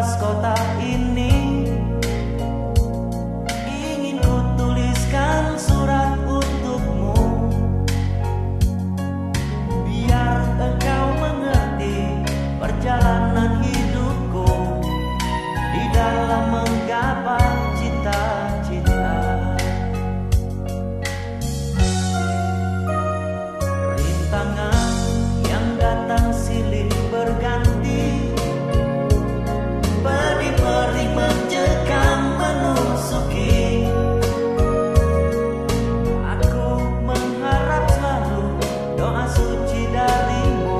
kota ini doa suci darimu.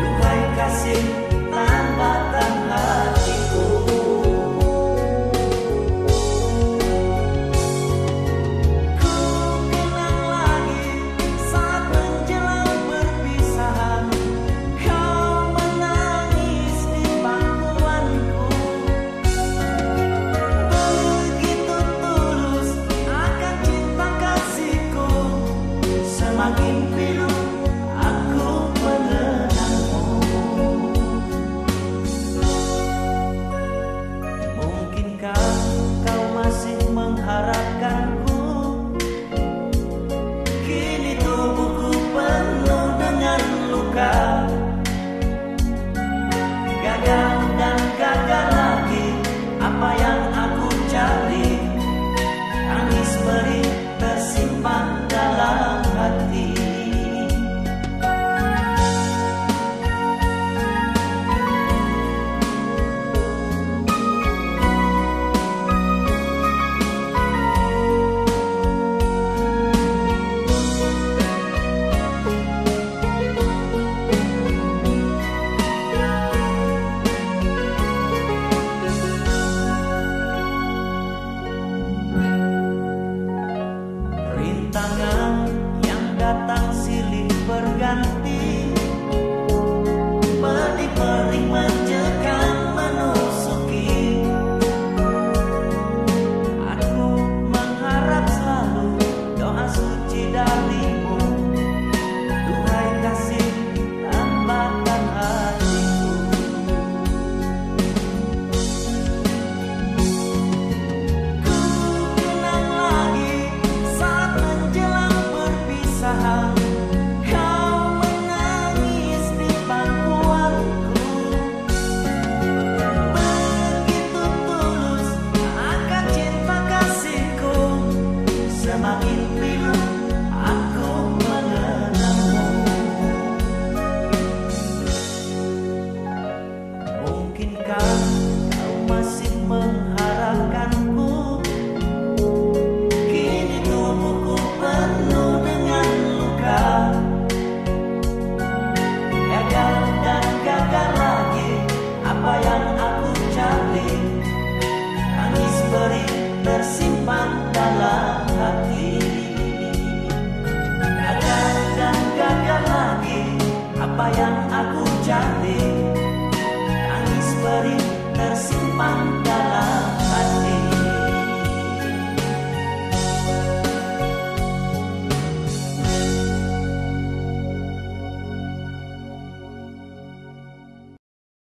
Duhai kasih